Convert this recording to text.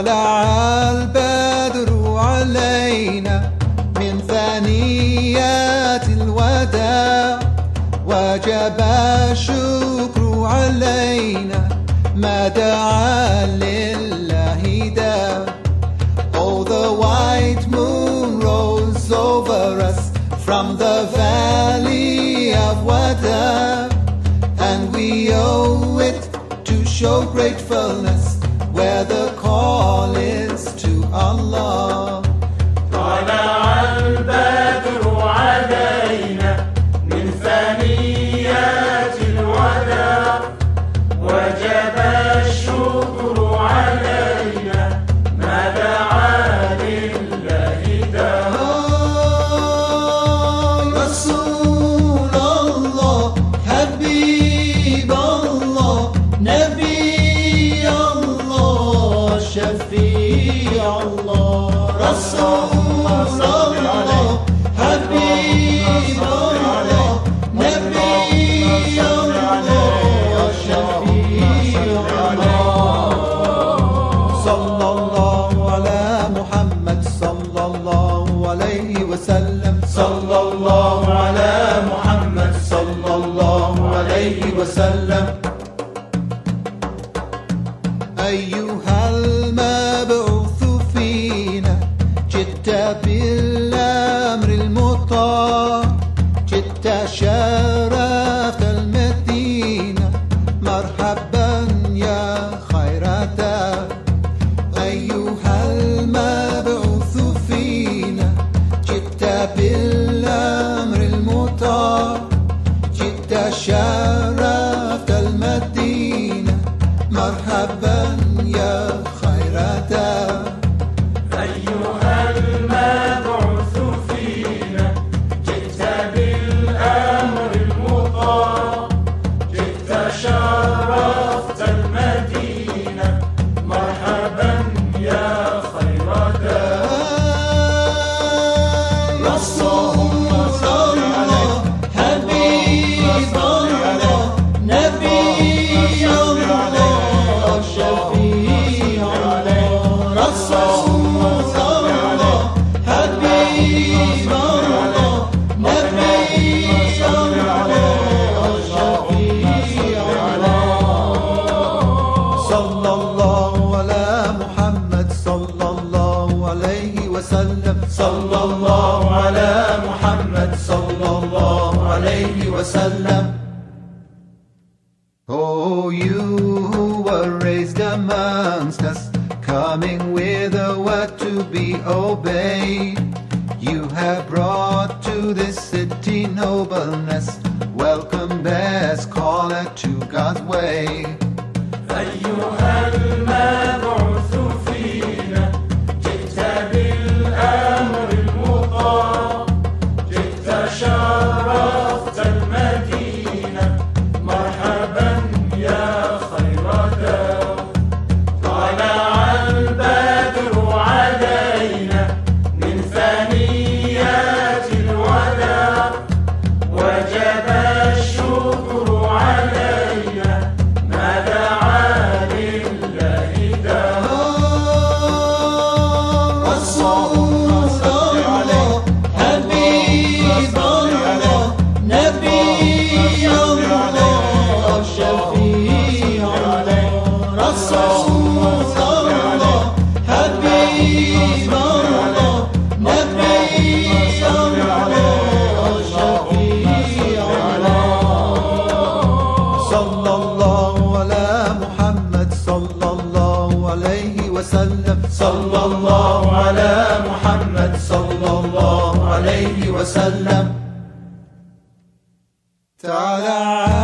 طلع البدر علينا من ثنيات الوداع وجب الشكر علينا ما دعا لله داع Oh the white moon rose over us from the valley of Wada and we owe it to show gratefulness where the call is to Allah. الله شفيع الله. رسول الله حبيب الله نبي الله شفيع الله. صلى الله على محمد صلى الله عليه وسلم. صلى الله على محمد صلى الله عليه وسلم. أيها I've been. Oh, you who were raised word to be obeyed. You have brought to this city nobleness. Welcome, best caller to God's way. صلى الله عليه وسلم. صلى الله على محمد صلى الله عليه وسلم. تعالى